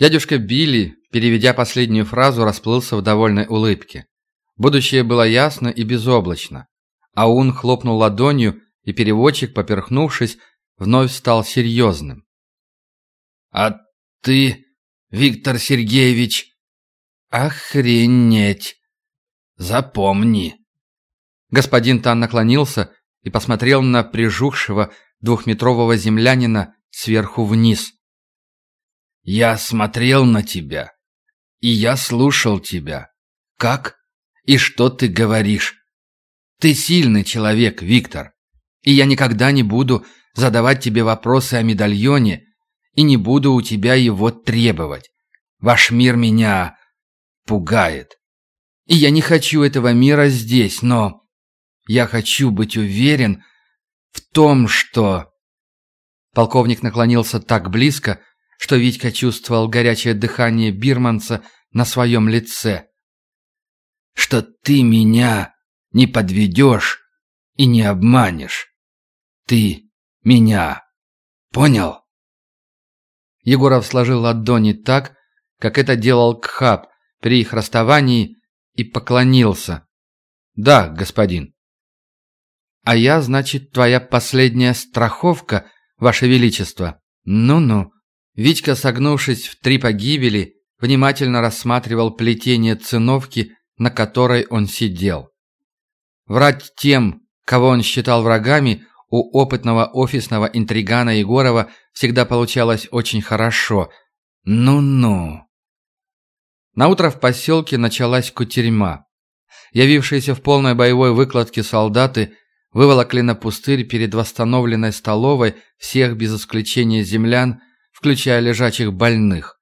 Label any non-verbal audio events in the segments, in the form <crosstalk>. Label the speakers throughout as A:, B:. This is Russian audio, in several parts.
A: Дядюшка Билли, переведя последнюю фразу, расплылся в довольной улыбке. Будущее было ясно и безоблачно. Аун хлопнул ладонью, и переводчик, поперхнувшись, вновь стал серьезным. «А ты, Виктор Сергеевич, охренеть! Запомни!» Господин Тан наклонился и посмотрел на прижухшего двухметрового землянина сверху вниз. Я смотрел на тебя, и я слушал тебя. Как и что ты говоришь? Ты сильный человек, Виктор, и я никогда не буду задавать тебе вопросы о медальоне и не буду у тебя его требовать. Ваш мир меня пугает. И я не хочу этого мира здесь, но я хочу быть уверен в том, что...» Полковник наклонился так близко, что Витька чувствовал горячее дыхание бирманца на своем лице. «Что ты меня не подведешь и не обманешь. Ты меня понял?» Егоров сложил ладони так, как это делал Кхаб при их расставании, и поклонился. «Да, господин». «А я, значит, твоя последняя страховка, Ваше Величество? Ну-ну». Витька, согнувшись в три погибели, внимательно рассматривал плетение циновки, на которой он сидел. Врать тем, кого он считал врагами, у опытного офисного интригана Егорова всегда получалось очень хорошо. Ну-ну. Наутро в поселке началась кутерьма. Явившиеся в полной боевой выкладке солдаты выволокли на пустырь перед восстановленной столовой всех без исключения землян, включая лежачих больных.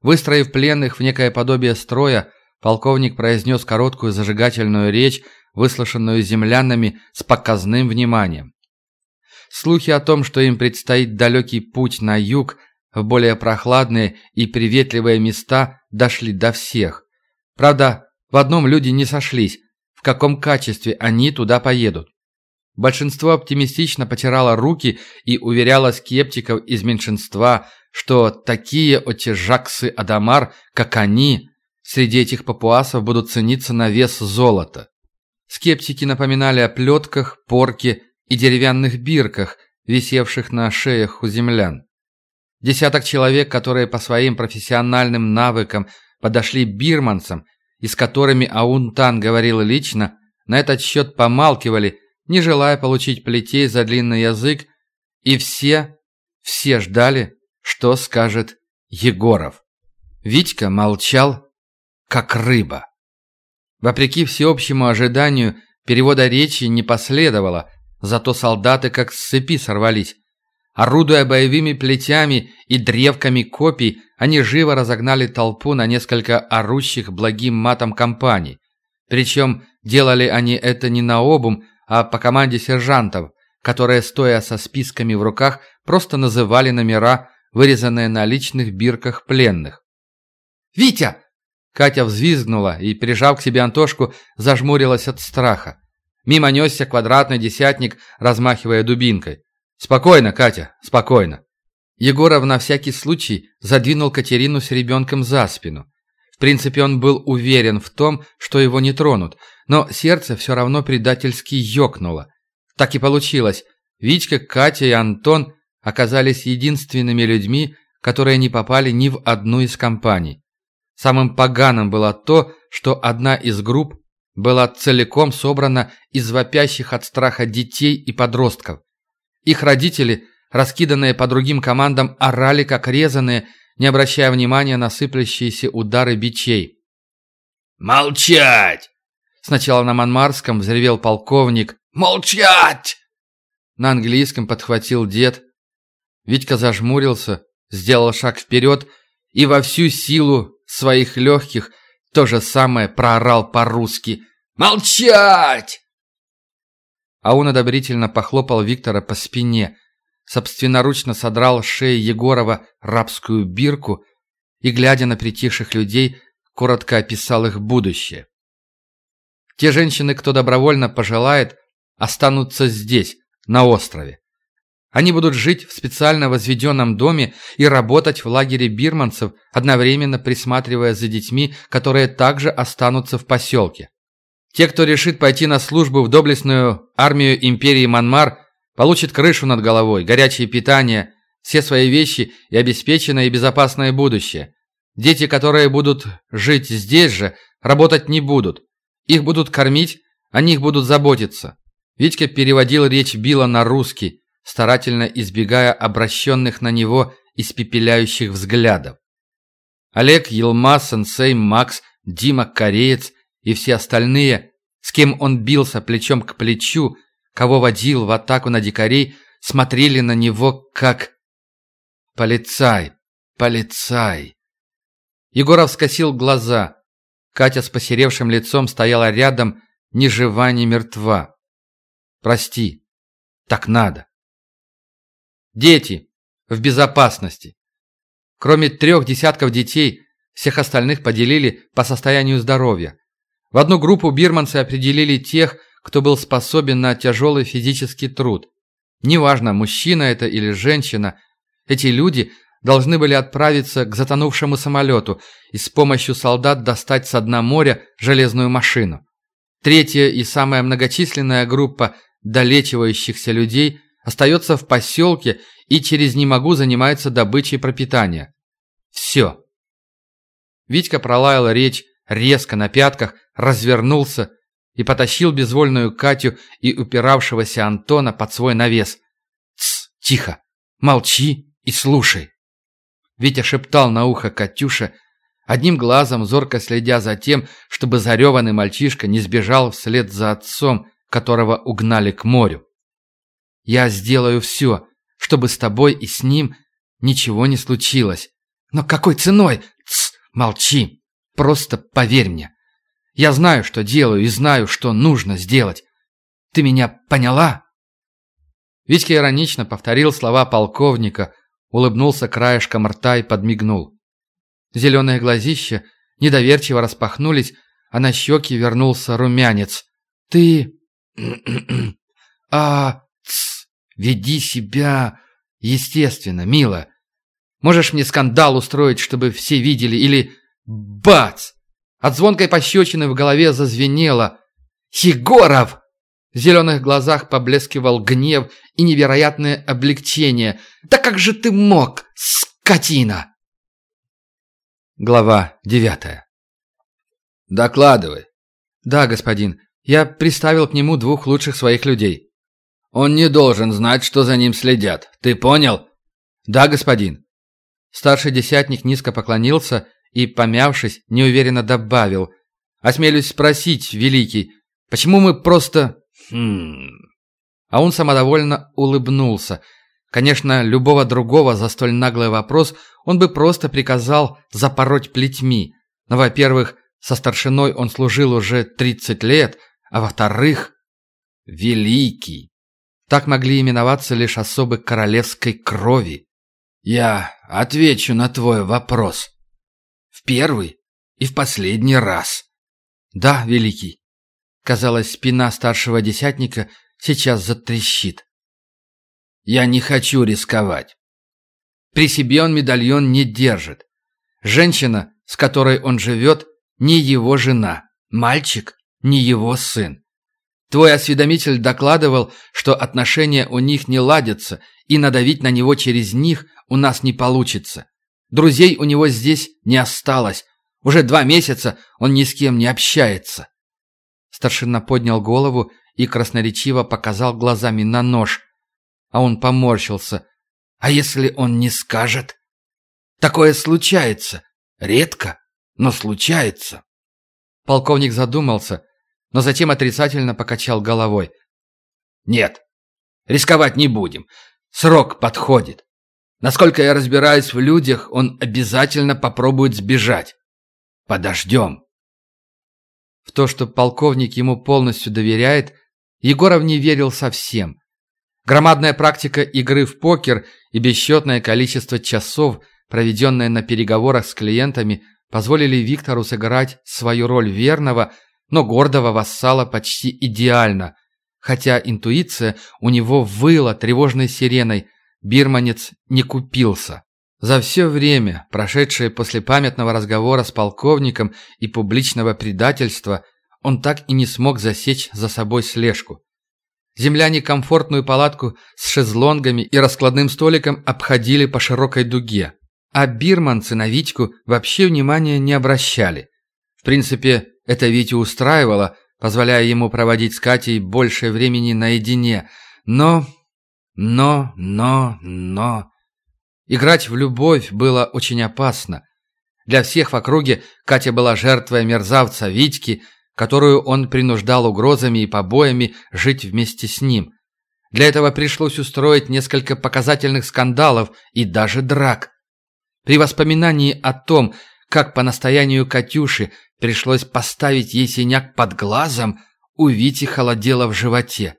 A: Выстроив пленных в некое подобие строя, полковник произнес короткую зажигательную речь, выслушанную землянами с показным вниманием. Слухи о том, что им предстоит далекий путь на юг, в более прохладные и приветливые места, дошли до всех. Правда, в одном люди не сошлись, в каком качестве они туда поедут. Большинство оптимистично потирало руки и уверяло скептиков из меньшинства, что такие отежаксы Адамар, как они, среди этих папуасов будут цениться на вес золота. Скептики напоминали о плетках, порке и деревянных бирках, висевших на шеях у землян. Десяток человек, которые по своим профессиональным навыкам подошли бирманцам и с которыми Аунтан говорил лично, на этот счет помалкивали не желая получить плетей за длинный язык, и все, все ждали, что скажет Егоров. Витька молчал, как рыба. Вопреки всеобщему ожиданию, перевода речи не последовало, зато солдаты как с цепи сорвались. Орудуя боевыми плетями и древками копий, они живо разогнали толпу на несколько орущих благим матом компаний. Причем делали они это не на обум, а по команде сержантов, которые, стоя со списками в руках, просто называли номера, вырезанные на личных бирках пленных. «Витя!» Катя взвизгнула и, прижав к себе Антошку, зажмурилась от страха. Мимо несся квадратный десятник, размахивая дубинкой. «Спокойно, Катя, спокойно». Егоров на всякий случай задвинул Катерину с ребенком за спину. В принципе, он был уверен в том, что его не тронут, но сердце все равно предательски ёкнуло. Так и получилось. Витька, Катя и Антон оказались единственными людьми, которые не попали ни в одну из компаний. Самым поганым было то, что одна из групп была целиком собрана из вопящих от страха детей и подростков. Их родители, раскиданные по другим командам, орали как резаные, не обращая внимания на сыплющиеся удары бичей.
B: «Молчать!
A: Сначала на манмарском взревел полковник «Молчать!» На английском подхватил дед. Витька зажмурился, сделал шаг вперед и во всю силу своих легких то же самое проорал по-русски «Молчать!» А он одобрительно похлопал Виктора по спине, собственноручно содрал с шеи Егорова рабскую бирку и, глядя на притихших людей, коротко описал их будущее. Те женщины, кто добровольно пожелает, останутся здесь, на острове. Они будут жить в специально возведенном доме и работать в лагере бирманцев, одновременно присматривая за детьми, которые также останутся в поселке. Те, кто решит пойти на службу в доблестную армию империи Манмар, получат крышу над головой, горячее питание, все свои вещи и обеспеченное и безопасное будущее. Дети, которые будут жить здесь же, работать не будут. Их будут кормить, о них будут заботиться. Витька переводил речь Билла на русский, старательно избегая обращенных на него испепеляющих взглядов. Олег, Елма, Сенсей, Макс, Дима, Кореец и все остальные, с кем он бился плечом к плечу, кого водил в атаку на дикарей, смотрели на него как... «Полицай! Полицай!» Егоров скосил глаза. Катя с посеревшим лицом стояла рядом, ни жива, ни мертва. «Прости, так надо». Дети в безопасности. Кроме трех десятков детей, всех остальных поделили по состоянию здоровья. В одну группу бирманцы определили тех, кто был способен на тяжелый физический труд. Неважно, мужчина это или женщина, эти люди должны были отправиться к затонувшему самолету и с помощью солдат достать с дна моря железную машину. Третья и самая многочисленная группа долечивающихся людей остается в поселке и через «не могу» занимается добычей пропитания. Все. Витька пролаял речь резко на пятках, развернулся и потащил безвольную Катю и упиравшегося Антона под свой навес. «Тсс, тихо, молчи и слушай!» Витя шептал на ухо Катюше, одним глазом зорко следя за тем, чтобы зареванный мальчишка не сбежал вслед за отцом, которого угнали к морю. Я сделаю все, чтобы с тобой и с ним ничего не случилось. Но какой ценой? Тсс, молчи. Просто поверь мне. Я знаю, что делаю и знаю, что нужно сделать. Ты меня поняла?» Витька иронично повторил слова полковника, улыбнулся краешком рта и подмигнул. Зеленые глазища недоверчиво распахнулись, а на щеки вернулся румянец. «Ты... <clears throat> а... Тс, веди себя естественно, мило. Можешь мне скандал устроить, чтобы все видели, или... Бац! От звонкой пощечины в голове зазвенело. «Егоров!» В зеленых глазах поблескивал гнев и невероятное облегчение. «Да как же ты мог, скотина!» Глава девятая. «Докладывай». «Да, господин. Я приставил к нему двух лучших своих людей». Он не должен знать, что за ним следят. Ты понял? Да, господин. Старший десятник низко поклонился и, помявшись, неуверенно добавил. Осмелюсь спросить, великий, почему мы просто... Хм... А он самодовольно улыбнулся. Конечно, любого другого за столь наглый вопрос он бы просто приказал запороть плетьми. Но, во-первых, со старшиной он служил уже 30 лет, а во-вторых, великий. Так могли именоваться лишь особы королевской крови. Я отвечу на твой вопрос. В первый и в последний раз. Да, великий. Казалось, спина старшего десятника сейчас затрещит. Я не хочу рисковать. При себе он медальон не держит. Женщина, с которой он живет, не его жена. Мальчик не его сын. Твой осведомитель докладывал, что отношения у них не ладятся, и надавить на него через них у нас не получится. Друзей у него здесь не осталось. Уже два месяца он ни с кем не общается. Старшина поднял голову и красноречиво показал глазами на нож. А он поморщился. А если он не скажет? Такое случается. Редко, но случается. Полковник задумался, но затем отрицательно покачал головой. «Нет, рисковать не будем. Срок подходит. Насколько я разбираюсь в людях, он обязательно попробует сбежать. Подождем». В то, что полковник ему полностью доверяет, Егоров не верил совсем. Громадная практика игры в покер и бесчетное количество часов, проведенное на переговорах с клиентами, позволили Виктору сыграть свою роль верного, но гордого вассала почти идеально, Хотя интуиция у него выла тревожной сиреной, бирманец не купился. За все время, прошедшее после памятного разговора с полковником и публичного предательства, он так и не смог засечь за собой слежку. Земляне комфортную палатку с шезлонгами и раскладным столиком обходили по широкой дуге, а бирманцы на Витьку вообще внимания не обращали. В принципе, это Витю устраивало, позволяя ему проводить с Катей больше времени наедине. Но, но, но, но... Играть в любовь было очень опасно. Для всех в округе Катя была жертвой мерзавца Витьки, которую он принуждал угрозами и побоями жить вместе с ним. Для этого пришлось устроить несколько показательных скандалов и даже драк. При воспоминании о том, как по настоянию Катюши пришлось поставить ей синяк под глазом, у Вити холодело в животе.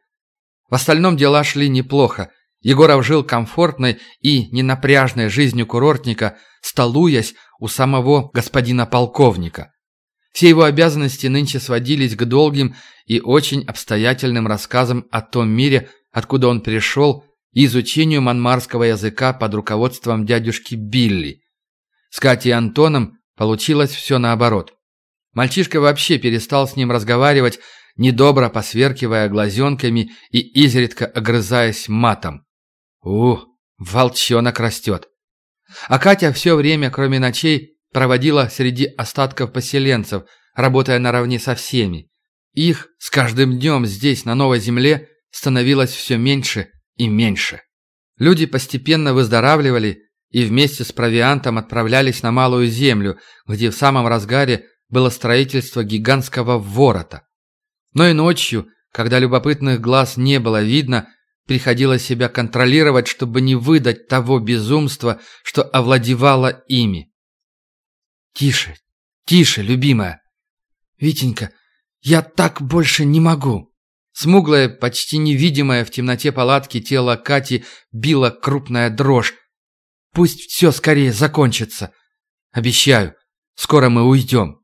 A: В остальном дела шли неплохо. Егоров жил комфортной и ненапряжной жизнью курортника, столуясь у самого господина полковника. Все его обязанности нынче сводились к долгим и очень обстоятельным рассказам о том мире, откуда он пришел, и изучению манмарского языка под руководством дядюшки Билли. С Катей и Антоном получилось все наоборот. Мальчишка вообще перестал с ним разговаривать, недобро посверкивая глазенками и изредка огрызаясь матом. Ух, волчонок растет. А Катя все время, кроме ночей, проводила среди остатков поселенцев, работая наравне со всеми. Их с каждым днем здесь, на Новой Земле, становилось все меньше и меньше. Люди постепенно выздоравливали и вместе с провиантом отправлялись на Малую Землю, где в самом разгаре было строительство гигантского ворота. Но и ночью, когда любопытных глаз не было видно, приходилось себя контролировать, чтобы не выдать того безумства, что овладевало ими. «Тише, тише, любимая! Витенька, я так больше не могу!» Смуглое, почти невидимое в темноте палатки тело Кати било крупная дрожь, Пусть все скорее закончится. Обещаю, скоро мы уйдем».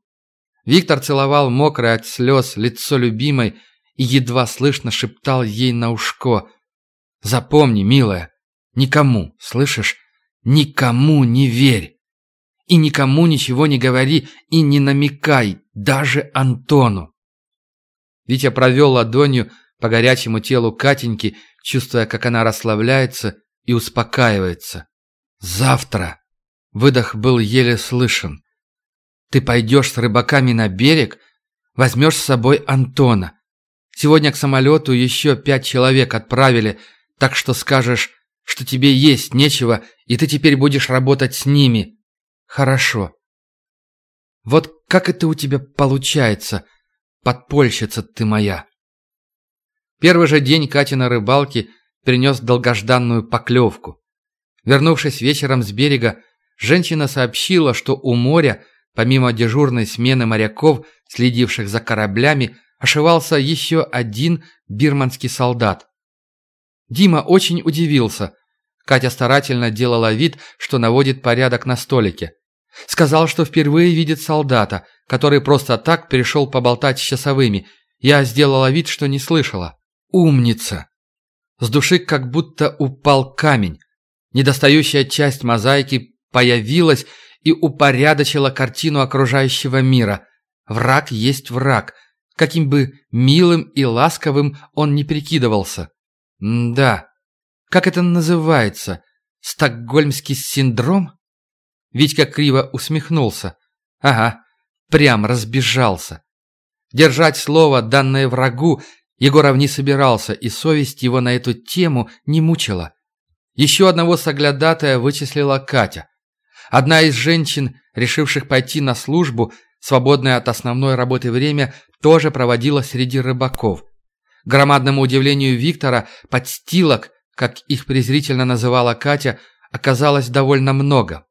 A: Виктор целовал мокрое от слез лицо любимой и едва слышно шептал ей на ушко. «Запомни, милая, никому, слышишь, никому не верь. И никому ничего не говори и не намекай, даже Антону». Витя провел ладонью по горячему телу Катеньки, чувствуя, как она расслабляется и успокаивается. «Завтра!» Выдох был еле слышен. «Ты пойдешь с рыбаками на берег, возьмешь с собой Антона. Сегодня к самолету еще пять человек отправили, так что скажешь, что тебе есть нечего, и ты теперь будешь работать с ними. Хорошо. Вот как это у тебя получается, подпольщица ты моя?» Первый же день Катя на рыбалке принес долгожданную поклевку. Вернувшись вечером с берега, женщина сообщила, что у моря, помимо дежурной смены моряков, следивших за кораблями, ошивался еще один бирманский солдат. Дима очень удивился. Катя старательно делала вид, что наводит порядок на столике. Сказал, что впервые видит солдата, который просто так перешел поболтать с часовыми. Я сделала вид, что не слышала. Умница! С души как будто упал камень. Недостающая часть мозаики появилась и упорядочила картину окружающего мира. Враг есть враг, каким бы милым и ласковым он ни прикидывался. М да, как это называется? Стокгольмский синдром? Витька криво усмехнулся. Ага, прям разбежался. Держать слово, данное врагу, Егоров не собирался, и совесть его на эту тему не мучила. Еще одного соглядатая вычислила Катя. Одна из женщин, решивших пойти на службу, свободное от основной работы время, тоже проводила среди рыбаков. Громадному удивлению Виктора, подстилок, как их презрительно называла Катя, оказалось довольно много.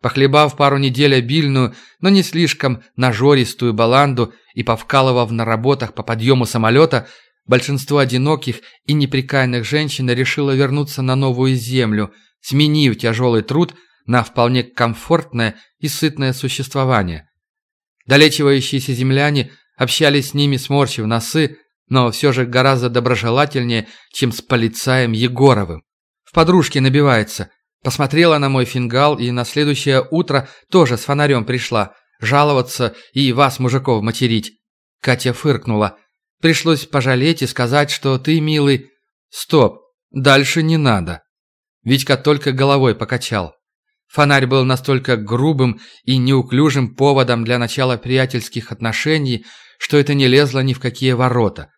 A: Похлебав пару недель обильную, но не слишком нажористую баланду и повкалывав на работах по подъему самолета, Большинство одиноких и неприкаянных женщин решило вернуться на новую землю, сменив тяжелый труд на вполне комфортное и сытное существование. Долечивающиеся земляне общались с ними, сморщив носы, но все же гораздо доброжелательнее, чем с полицаем Егоровым. В подружке набивается. Посмотрела на мой фингал и на следующее утро тоже с фонарем пришла. Жаловаться и вас, мужиков, материть. Катя фыркнула. Пришлось пожалеть и сказать, что ты, милый... Стоп, дальше не надо. Витька только головой покачал. Фонарь был настолько грубым и неуклюжим поводом для начала приятельских отношений, что это не лезло ни в какие ворота.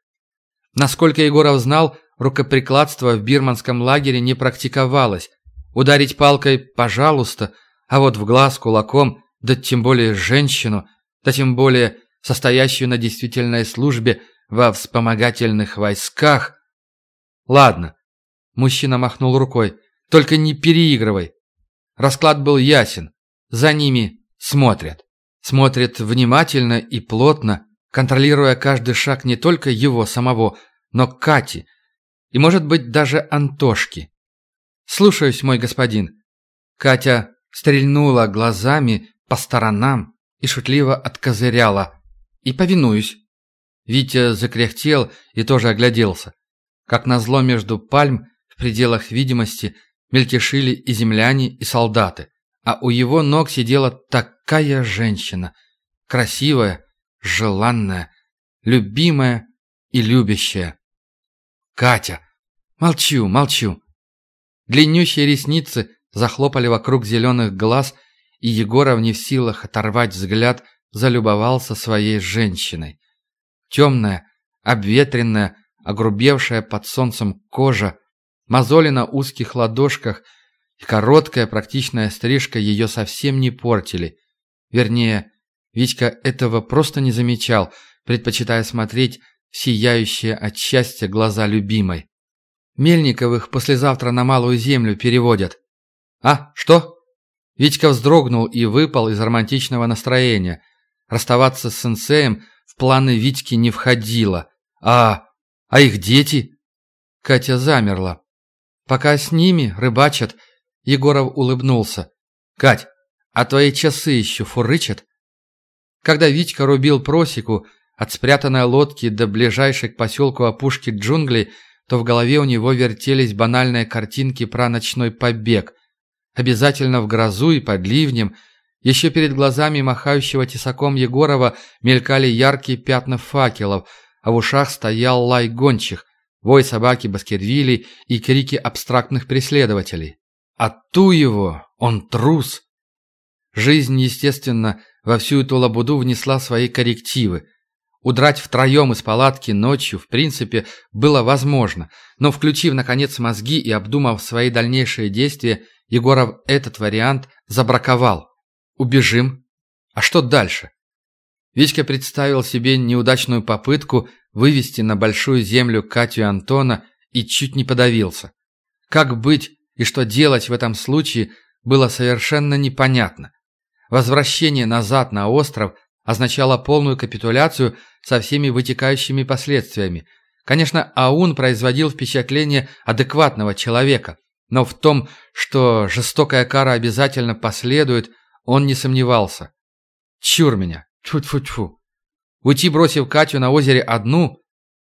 A: Насколько Егоров знал, рукоприкладство в бирманском лагере не практиковалось. Ударить палкой – пожалуйста, а вот в глаз кулаком, да тем более женщину, да тем более состоящую на действительной службе во вспомогательных войсках. Ладно, мужчина махнул рукой, только не переигрывай. Расклад был ясен. За ними смотрят. Смотрят внимательно и плотно, контролируя каждый шаг не только его самого, но Кати и, может быть, даже Антошки. «Слушаюсь, мой господин». Катя стрельнула глазами по сторонам и шутливо откозыряла. «И повинуюсь». Витя закряхтел и тоже огляделся. Как назло между пальм в пределах видимости мельтешили и земляне, и солдаты. А у его ног сидела такая женщина. Красивая, желанная, любимая и любящая. «Катя!» «Молчу, молчу!» Длиннющие ресницы захлопали вокруг зеленых глаз, и Егоров не в силах оторвать взгляд, залюбовался своей женщиной. Темная, обветренная, огрубевшая под солнцем кожа, мозоли на узких ладошках и короткая практичная стрижка ее совсем не портили. Вернее, Витька этого просто не замечал, предпочитая смотреть в сияющие от счастья глаза любимой. Мельниковых послезавтра на Малую Землю переводят. А, что? Витька вздрогнул и выпал из романтичного настроения. Расставаться с сенсеем в планы Витьки не входило. А, а их дети? Катя замерла. Пока с ними рыбачат, Егоров улыбнулся. «Кать, а твои часы еще фурычат?» Когда Витька рубил просеку от спрятанной лодки до ближайшей к поселку опушки джунглей, то в голове у него вертелись банальные картинки про ночной побег. Обязательно в грозу и под ливнем. Еще перед глазами махающего тесаком Егорова мелькали яркие пятна факелов, а в ушах стоял лай гончих, вой собаки Баскервилей и крики абстрактных преследователей. А ту его, он трус. Жизнь, естественно, во всю эту лабуду внесла свои коррективы. Удрать втроем из палатки ночью, в принципе, было возможно, но, включив, наконец, мозги и обдумав свои дальнейшие действия, Егоров этот вариант забраковал. «Убежим? А что дальше?» Витька представил себе неудачную попытку вывести на большую землю Катю и Антона и чуть не подавился. Как быть и что делать в этом случае было совершенно непонятно. Возвращение назад на остров означало полную капитуляцию со всеми вытекающими последствиями. Конечно, Аун производил впечатление адекватного человека, но в том, что жестокая кара обязательно последует, он не сомневался. Чур меня, тьфу-тьфу-тьфу. Уйти, бросив Катю на озере одну,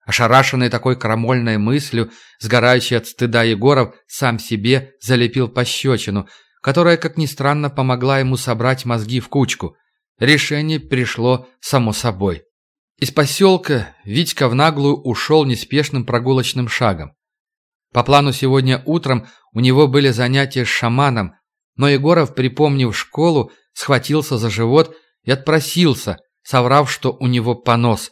A: ошарашенный такой крамольной мыслью, сгорающий от стыда Егоров, сам себе залепил пощечину, которая, как ни странно, помогла ему собрать мозги в кучку. Решение пришло само собой. Из поселка Витька в наглую ушел неспешным прогулочным шагом. По плану сегодня утром у него были занятия с шаманом, но Егоров, припомнив школу, схватился за живот и отпросился, соврав, что у него понос.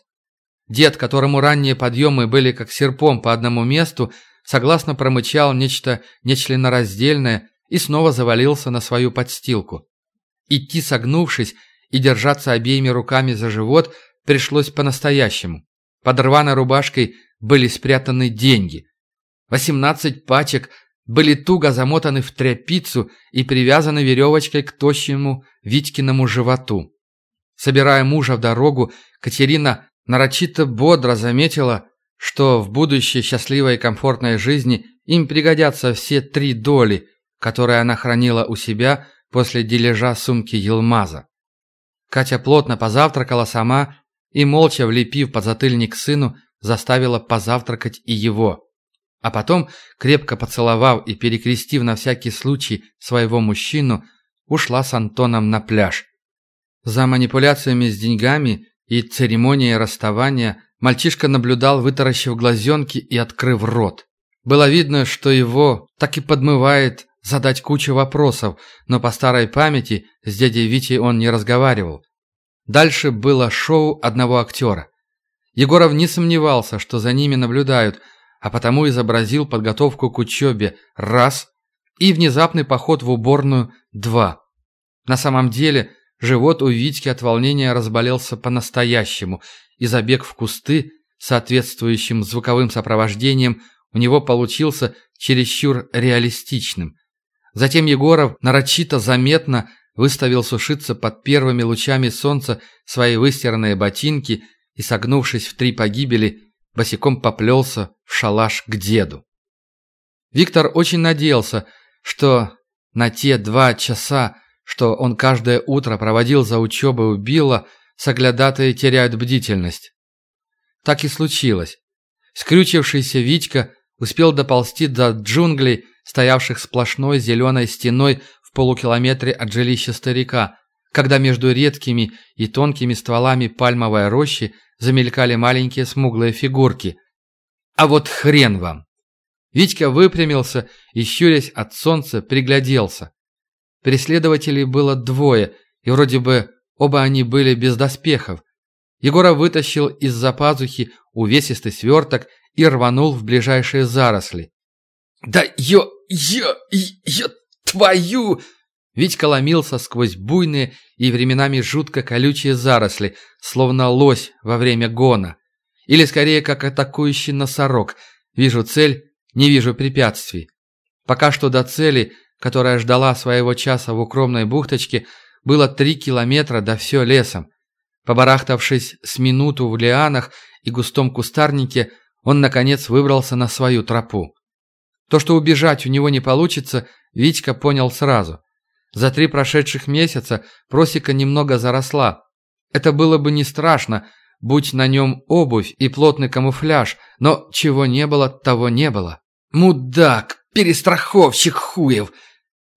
A: Дед, которому ранние подъемы были как серпом по одному месту, согласно промычал нечто нечленораздельное и снова завалился на свою подстилку. Идти согнувшись и держаться обеими руками за живот пришлось по-настоящему. Под рваной рубашкой были спрятаны деньги. Восемнадцать пачек были туго замотаны в тряпицу и привязаны веревочкой к тощему Витькиному животу. Собирая мужа в дорогу, Катерина нарочито бодро заметила, что в будущей счастливой и комфортной жизни им пригодятся все три доли, которые она хранила у себя после дележа сумки Елмаза. Катя плотно позавтракала сама и, молча влепив подзатыльник сыну, заставила позавтракать и его. А потом, крепко поцеловав и перекрестив на всякий случай своего мужчину, ушла с Антоном на пляж. За манипуляциями с деньгами и церемонией расставания мальчишка наблюдал, вытаращив глазенки и открыв рот. Было видно, что его так и подмывает задать кучу вопросов, но по старой памяти с дядей Витей он не разговаривал. Дальше было шоу одного актера. Егоров не сомневался, что за ними наблюдают, а потому изобразил подготовку к учебе раз и внезапный поход в уборную два. На самом деле живот у Витьки от волнения разболелся по-настоящему, и забег в кусты, соответствующим звуковым сопровождением, у него получился чересчур реалистичным. Затем Егоров нарочито заметно выставил сушиться под первыми лучами солнца свои выстиранные ботинки и, согнувшись в три погибели, босиком поплелся в шалаш к деду. Виктор очень надеялся, что на те два часа, что он каждое утро проводил за учебой у Билла, соглядатые теряют бдительность. Так и случилось. Скрючившийся Витька успел доползти до джунглей, стоявших сплошной зеленой стеной полукилометре от жилища старика, когда между редкими и тонкими стволами пальмовой рощи замелькали маленькие смуглые фигурки. «А вот хрен вам!» Витька выпрямился и, щурясь от солнца, пригляделся. Преследователей было двое, и вроде бы оба они были без доспехов. Егора вытащил из-за пазухи увесистый сверток и рванул в ближайшие заросли. «Да ё... ё... ё... твою...» Витька ломился сквозь буйные и временами жутко колючие заросли, словно лось во время гона. Или скорее, как атакующий носорог. Вижу цель, не вижу препятствий. Пока что до цели, которая ждала своего часа в укромной бухточке, было три километра до все лесом. Побарахтавшись с минуту в лианах и густом кустарнике, он, наконец, выбрался на свою тропу. То, что убежать у него не получится, Витька понял сразу. За три прошедших месяца просека немного заросла. Это было бы не страшно, будь на нем обувь и плотный камуфляж, но чего не было, того не было. «Мудак! Перестраховщик хуев!»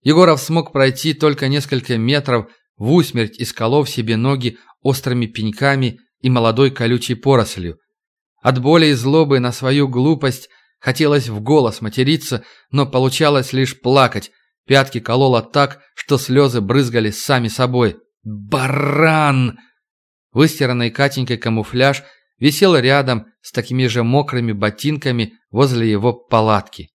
A: Егоров смог пройти только несколько метров, в усмерть исколов себе ноги острыми пеньками и молодой колючей порослью. От боли и злобы на свою глупость хотелось в голос материться, но получалось лишь плакать. Пятки кололо так, что слезы брызгали сами собой. «Баран!» Выстиранный Катенькой камуфляж висел рядом с такими же мокрыми ботинками возле его палатки.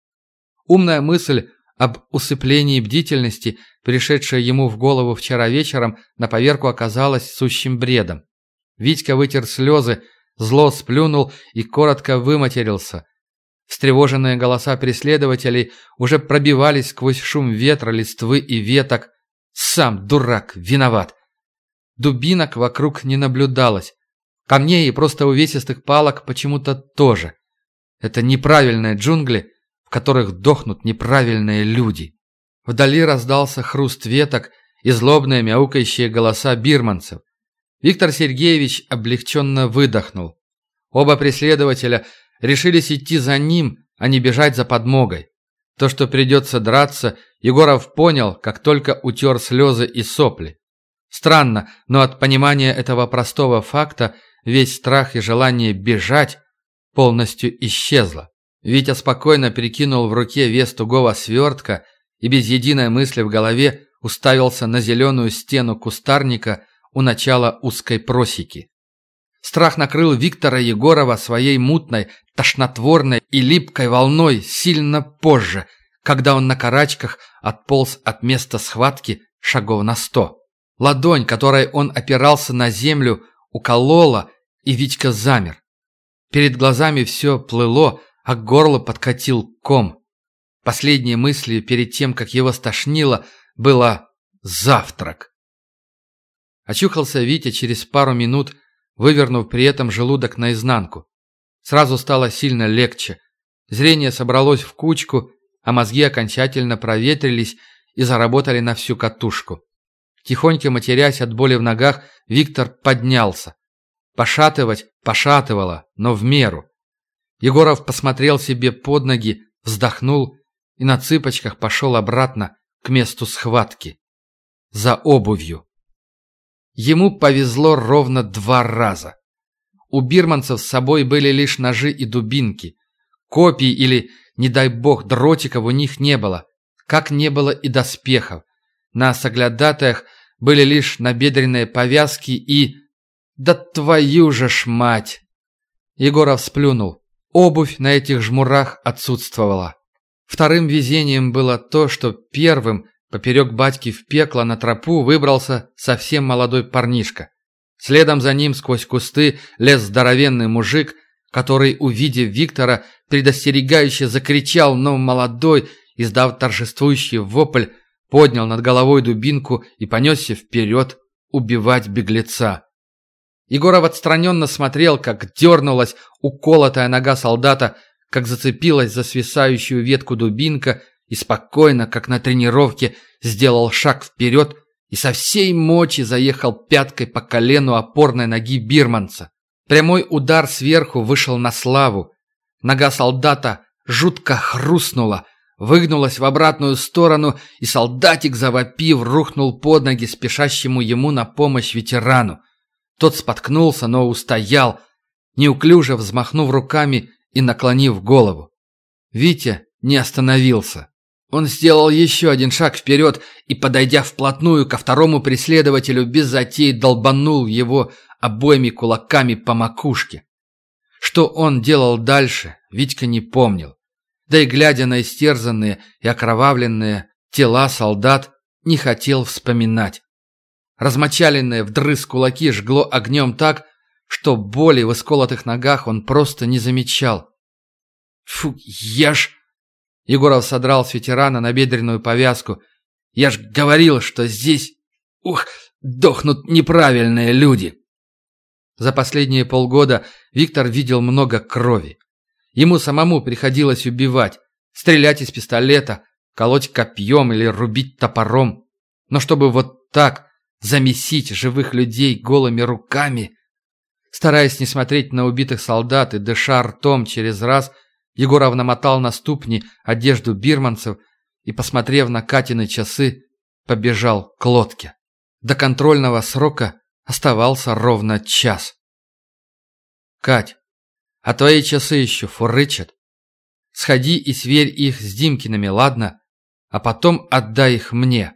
A: Умная мысль об усыплении бдительности, пришедшая ему в голову вчера вечером, на поверку оказалась сущим бредом. Витька вытер слезы, Зло сплюнул и коротко выматерился. Встревоженные голоса преследователей уже пробивались сквозь шум ветра, листвы и веток. Сам дурак, виноват. Дубинок вокруг не наблюдалось. Камней и просто увесистых палок почему-то тоже. Это неправильные джунгли, в которых дохнут неправильные люди. Вдали раздался хруст веток и злобные мяукающие голоса бирманцев. Виктор Сергеевич облегченно выдохнул. Оба преследователя решились идти за ним, а не бежать за подмогой. То, что придется драться, Егоров понял, как только утер слезы и сопли. Странно, но от понимания этого простого факта весь страх и желание бежать полностью исчезло. Витя спокойно перекинул в руке вес тугого свертка и без единой мысли в голове уставился на зеленую стену кустарника, у начала узкой просеки. Страх накрыл Виктора Егорова своей мутной, тошнотворной и липкой волной сильно позже, когда он на карачках отполз от места схватки шагов на сто. Ладонь, которой он опирался на землю, уколола, и Витька замер. Перед глазами все плыло, а к горлу подкатил ком. Последней мыслью перед тем, как его стошнило, было «завтрак». Очухался Витя через пару минут, вывернув при этом желудок наизнанку. Сразу стало сильно легче. Зрение собралось в кучку, а мозги окончательно проветрились и заработали на всю катушку. Тихонько матерясь от боли в ногах, Виктор поднялся. Пошатывать пошатывало, но в меру. Егоров посмотрел себе под ноги, вздохнул и на цыпочках пошел обратно к месту схватки. За обувью. Ему повезло ровно два раза. У бирманцев с собой были лишь ножи и дубинки. Копий или, не дай бог, дротиков у них не было, как не было и доспехов. На соглядатаях были лишь набедренные повязки и... Да твою же ж мать! Егоров сплюнул. Обувь на этих жмурах отсутствовала. Вторым везением было то, что первым поперек батьки в пекло на тропу выбрался совсем молодой парнишка. Следом за ним сквозь кусты лез здоровенный мужик, который, увидев Виктора, предостерегающе закричал, но молодой, издав торжествующий вопль, поднял над головой дубинку и понесся вперед убивать беглеца. Егоров отстраненно смотрел, как дернулась уколотая нога солдата, как зацепилась за свисающую ветку дубинка и спокойно, как на тренировке, сделал шаг вперед и со всей мочи заехал пяткой по колену опорной ноги бирманца. Прямой удар сверху вышел на славу. Нога солдата жутко хрустнула, выгнулась в обратную сторону, и солдатик, завопив, рухнул под ноги спешащему ему на помощь ветерану. Тот споткнулся, но устоял, неуклюже взмахнув руками и наклонив голову. Витя не остановился. Он сделал еще один шаг вперед и, подойдя вплотную ко второму преследователю, без затей долбанул его обоими кулаками по макушке. Что он делал дальше, Витька не помнил. Да и глядя на истерзанные и окровавленные тела солдат, не хотел вспоминать. Размочаленные вдрызг кулаки жгло огнем так, что боли в исколотых ногах он просто не замечал. «Фу, я ж...» Егоров содрал с ветерана набедренную повязку. «Я ж говорил, что здесь... Ух, дохнут неправильные люди!» За последние полгода Виктор видел много крови. Ему самому приходилось убивать, стрелять из пистолета, колоть копьем или рубить топором. Но чтобы вот так замесить живых людей голыми руками... Стараясь не смотреть на убитых солдат и дыша ртом через раз, Егоров намотал на ступни одежду бирманцев и, посмотрев на Катины часы, побежал к лодке. До контрольного срока оставался ровно час. «Кать, а твои часы еще фурычат. Сходи и сверь их с Димкиными, ладно? А потом отдай их мне».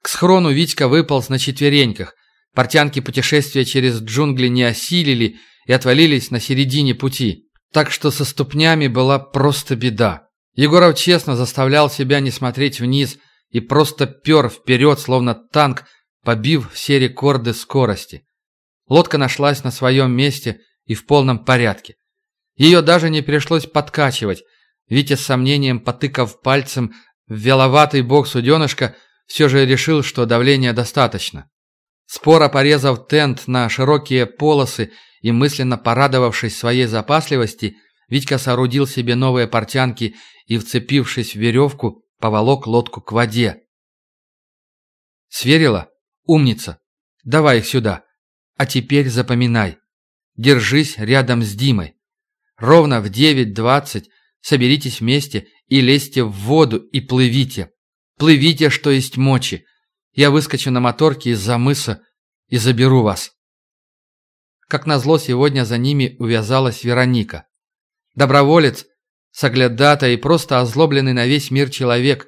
A: К схрону Витька выполз на четвереньках. Портянки путешествия через джунгли не осилили и отвалились на середине пути так что со ступнями была просто беда. Егоров честно заставлял себя не смотреть вниз и просто пер вперед, словно танк, побив все рекорды скорости. Лодка нашлась на своем месте и в полном порядке. Ее даже не пришлось подкачивать. Витя с сомнением, потыкав пальцем в веловатый бок суденышка, все же решил, что давления достаточно. Споро порезав тент на широкие полосы и мысленно порадовавшись своей запасливости, Витька соорудил себе новые портянки и, вцепившись в веревку, поволок лодку к воде. «Сверила? Умница! Давай их сюда. А теперь запоминай. Держись рядом с Димой. Ровно в 9.20 соберитесь вместе и лезьте в воду и плывите. Плывите, что есть мочи. Я выскочу на моторке из-за мыса и заберу вас». Как назло, сегодня за ними увязалась Вероника. Доброволец, соглядата и просто озлобленный на весь мир человек.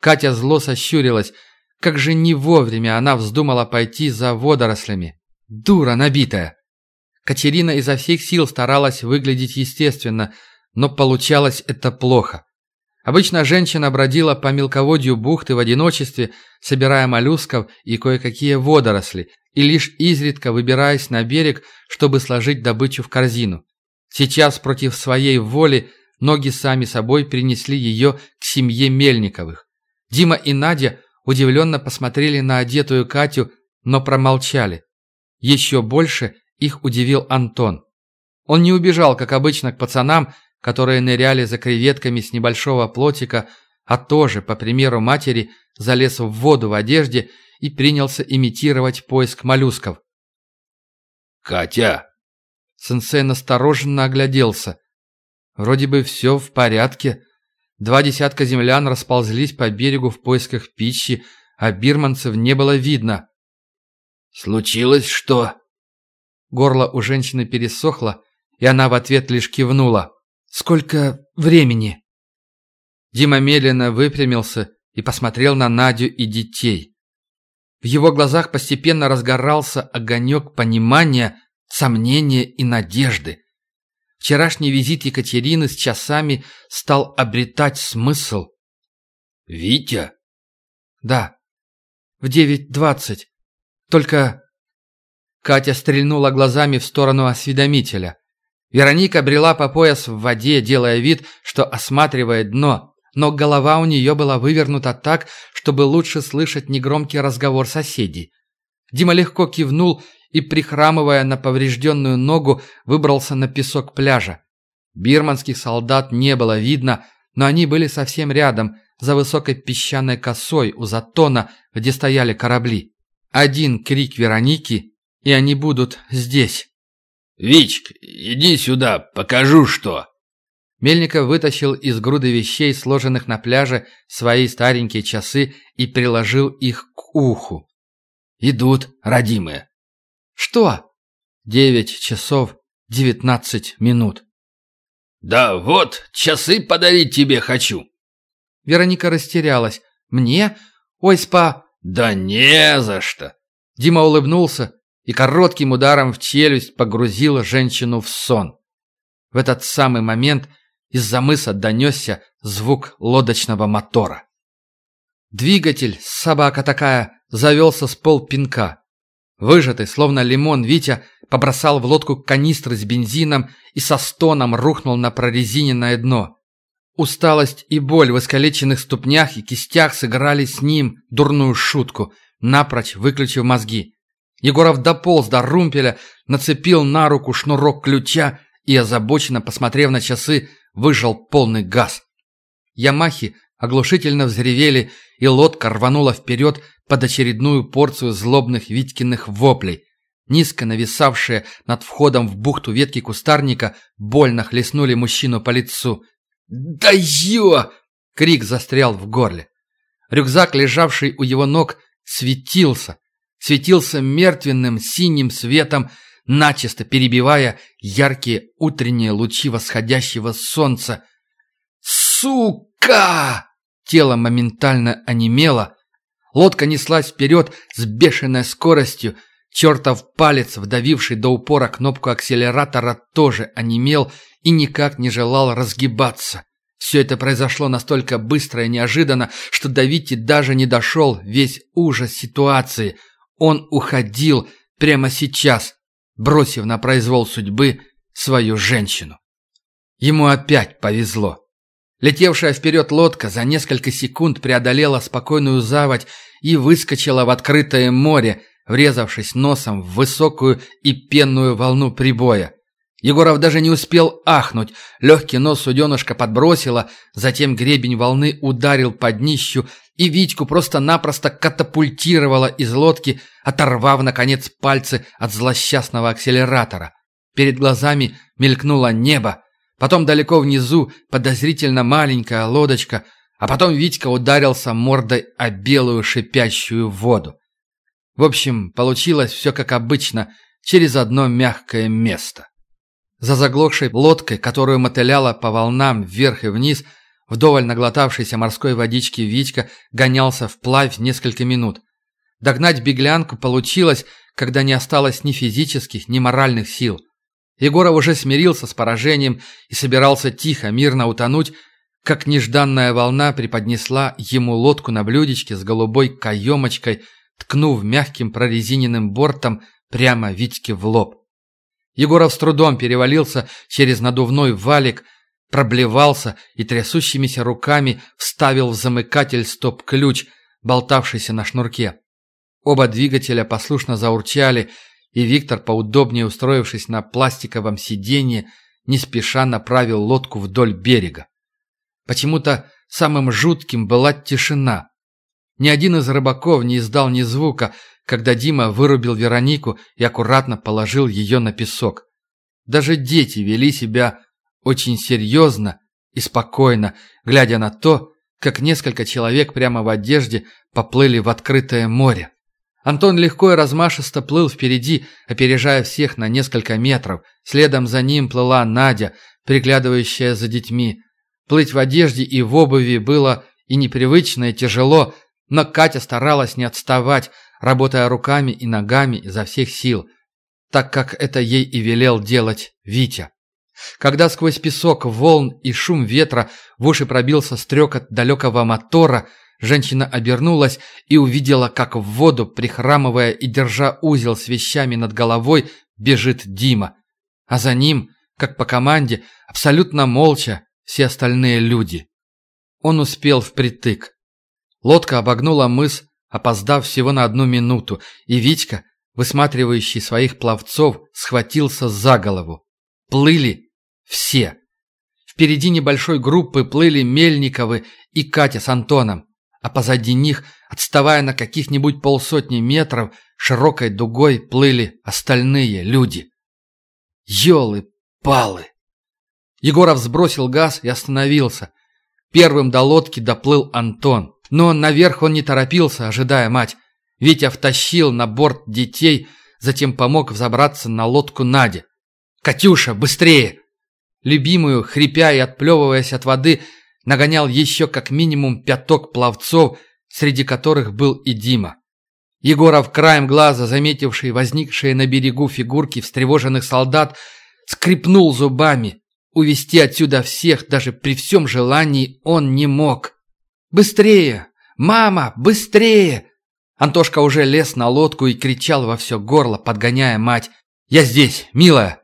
A: Катя зло сощурилась. Как же не вовремя она вздумала пойти за водорослями. Дура набитая. Катерина изо всех сил старалась выглядеть естественно, но получалось это плохо. Обычно женщина бродила по мелководью бухты в одиночестве, собирая моллюсков и кое-какие водоросли, и лишь изредка выбираясь на берег, чтобы сложить добычу в корзину. Сейчас против своей воли ноги сами собой принесли ее к семье Мельниковых. Дима и Надя удивленно посмотрели на одетую Катю, но промолчали. Еще больше их удивил Антон. Он не убежал, как обычно, к пацанам, которые ныряли за креветками с небольшого плотика, а тоже, по примеру матери, залез в воду в одежде и принялся имитировать поиск моллюсков.
B: «Катя!»
A: Сенсей настороженно огляделся. Вроде бы все в порядке. Два десятка землян расползлись по берегу в поисках пищи, а бирманцев не было видно.
B: «Случилось что?»
A: Горло у женщины пересохло, и она в ответ лишь кивнула. «Сколько времени?» Дима медленно выпрямился и посмотрел на Надю и детей. В его глазах постепенно разгорался огонек понимания, сомнения и надежды. Вчерашний визит Екатерины с часами стал обретать смысл.
B: «Витя?»
A: «Да, в девять двадцать. Только...» Катя стрельнула глазами в сторону осведомителя. Вероника брела по пояс в воде, делая вид, что осматривает дно, но голова у нее была вывернута так, чтобы лучше слышать негромкий разговор соседей. Дима легко кивнул и, прихрамывая на поврежденную ногу, выбрался на песок пляжа. Бирманских солдат не было видно, но они были совсем рядом, за высокой песчаной косой у затона, где стояли корабли. Один крик Вероники, и они будут здесь.
B: «Вичк, иди сюда, покажу что!»
A: Мельников вытащил из груды вещей, сложенных на пляже, свои старенькие часы и приложил их к уху.
B: «Идут, родимые».
A: «Что?» «Девять часов девятнадцать минут».
B: «Да вот, часы подарить тебе хочу».
A: Вероника растерялась. «Мне? Ой, спа...»
B: «Да не за что!»
A: Дима улыбнулся и коротким ударом в челюсть погрузил женщину в сон. В этот самый момент из-за мыса донесся звук лодочного мотора. Двигатель, собака такая, завелся с полпинка. Выжатый, словно лимон, Витя побросал в лодку канистры с бензином и со стоном рухнул на прорезиненное дно. Усталость и боль в искалеченных ступнях и кистях сыграли с ним дурную шутку, напрочь выключив мозги. Егоров дополз до румпеля, нацепил на руку шнурок ключа и, озабоченно посмотрев на часы, выжал полный газ. Ямахи оглушительно взревели, и лодка рванула вперед под очередную порцию злобных Витькиных воплей. Низко нависавшие над входом в бухту ветки кустарника больно хлестнули мужчину по лицу. «Да ё!» — крик застрял в горле. Рюкзак, лежавший у его ног, светился. Светился мертвенным синим светом, начисто перебивая яркие утренние лучи восходящего солнца. «Сука!» Тело моментально онемело, Лодка неслась вперед с бешеной скоростью. Чертов палец, вдавивший до упора кнопку акселератора, тоже онемел и никак не желал разгибаться. Все это произошло настолько быстро и неожиданно, что до Вити даже не дошел весь ужас ситуации. Он уходил прямо сейчас, бросив на произвол судьбы свою женщину. Ему опять повезло. Летевшая вперед лодка за несколько секунд преодолела спокойную заводь и выскочила в открытое море, врезавшись носом в высокую и пенную волну прибоя. Егоров даже не успел ахнуть. Легкий нос суденышка подбросило, затем гребень волны ударил под днищу, и Витьку просто-напросто катапультировало из лодки, оторвав, наконец, пальцы от злосчастного акселератора. Перед глазами мелькнуло небо, потом далеко внизу подозрительно маленькая лодочка — а потом Витька ударился мордой о белую шипящую воду. В общем, получилось все как обычно, через одно мягкое место. За заглохшей лодкой, которую мотыляла по волнам вверх и вниз, вдоволь наглотавшейся морской водички Витька гонялся вплавь несколько минут. Догнать беглянку получилось, когда не осталось ни физических, ни моральных сил. Егоров уже смирился с поражением и собирался тихо, мирно утонуть, как нежданная волна преподнесла ему лодку на блюдечке с голубой каемочкой, ткнув мягким прорезиненным бортом прямо Витьке в лоб. Егоров с трудом перевалился через надувной валик, проблевался и трясущимися руками вставил в замыкатель стоп-ключ, болтавшийся на шнурке. Оба двигателя послушно заурчали, и Виктор, поудобнее устроившись на пластиковом сиденье, не спеша направил лодку вдоль берега. Почему-то самым жутким была тишина. Ни один из рыбаков не издал ни звука, когда Дима вырубил Веронику и аккуратно положил ее на песок. Даже дети вели себя очень серьезно и спокойно, глядя на то, как несколько человек прямо в одежде поплыли в открытое море. Антон легко и размашисто плыл впереди, опережая всех на несколько метров. Следом за ним плыла Надя, приглядывающая за детьми. Плыть в одежде и в обуви было и непривычно, и тяжело, но Катя старалась не отставать, работая руками и ногами изо всех сил, так как это ей и велел делать Витя. Когда сквозь песок, волн и шум ветра в уши пробился стрекот далекого мотора, женщина обернулась и увидела, как в воду, прихрамывая и держа узел с вещами над головой, бежит Дима. А за ним, как по команде, абсолютно молча, все остальные люди. Он успел впритык. Лодка обогнула мыс, опоздав всего на одну минуту, и Витька, высматривающий своих пловцов, схватился за голову. Плыли все. Впереди небольшой группы плыли Мельниковы и Катя с Антоном, а позади них, отставая на каких-нибудь полсотни метров, широкой дугой плыли остальные люди. Ёлы-палы! Егоров сбросил газ и остановился. Первым до лодки доплыл Антон. Но наверх он не торопился, ожидая мать. Витя втащил на борт детей, затем помог взобраться на лодку Наде. «Катюша, быстрее!» Любимую, хрипя и отплевываясь от воды, нагонял еще как минимум пяток пловцов, среди которых был и Дима. Егоров, краем глаза заметивший возникшие на берегу фигурки встревоженных солдат, скрипнул зубами. Увести отсюда всех даже при всем желании он не мог. «Быстрее! Мама, быстрее!» Антошка уже лез на лодку и кричал во все горло, подгоняя мать. «Я здесь, милая!»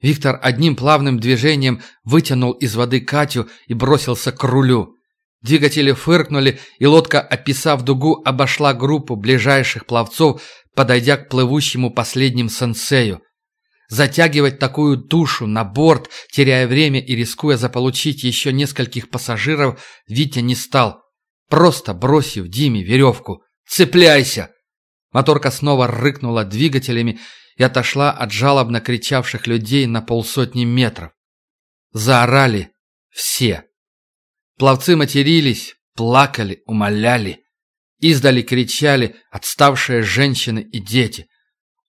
A: Виктор одним плавным движением вытянул из воды Катю и бросился к рулю. Двигатели фыркнули, и лодка, описав дугу, обошла группу ближайших пловцов, подойдя к плывущему последним сенсею. Затягивать такую тушу на борт, теряя время и рискуя заполучить еще нескольких пассажиров, Витя не стал, просто бросив Диме веревку. «Цепляйся!» Моторка снова рыкнула двигателями, и отошла от жалобно кричавших людей на полсотни метров. Заорали все. Пловцы матерились, плакали, умоляли. Издали кричали отставшие женщины и дети,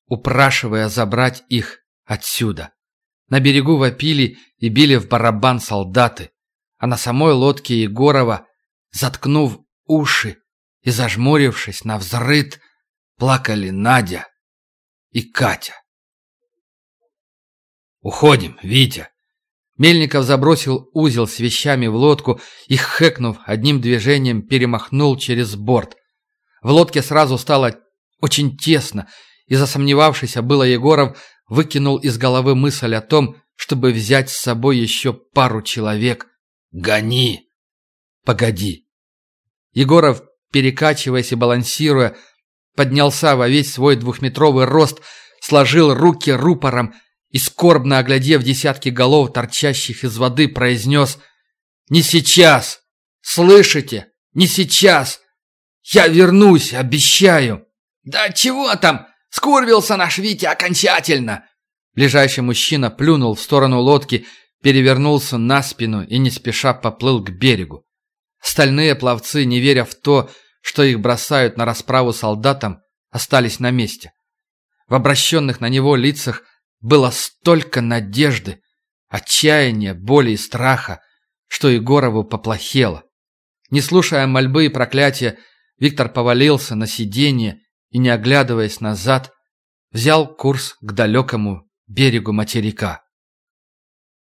A: упрашивая забрать их отсюда. На берегу вопили и били в барабан солдаты, а на самой лодке Егорова, заткнув уши и зажмурившись на взрыд, плакали Надя, и Катя. «Уходим, Витя!» Мельников забросил узел с вещами в лодку и, хэкнув, одним движением перемахнул через борт. В лодке сразу стало очень тесно, и засомневавшийся было Егоров выкинул из головы мысль о том, чтобы взять с собой еще пару человек. «Гони!» «Погоди!» Егоров, перекачиваясь и балансируя, поднялся во весь свой двухметровый рост, сложил руки рупором и, скорбно оглядев десятки голов, торчащих из воды, произнес «Не сейчас! Слышите? Не сейчас! Я вернусь, обещаю!» «Да чего там? Скурвился наш Витя окончательно!» Ближайший мужчина плюнул в сторону лодки, перевернулся на спину и не спеша поплыл к берегу. Стальные пловцы, не веря в то, что их бросают на расправу солдатам, остались на месте. В обращенных на него лицах было столько надежды, отчаяния, боли и страха, что Егорову поплохело. Не слушая мольбы и проклятия, Виктор повалился на сиденье и, не оглядываясь назад, взял курс к далекому берегу материка.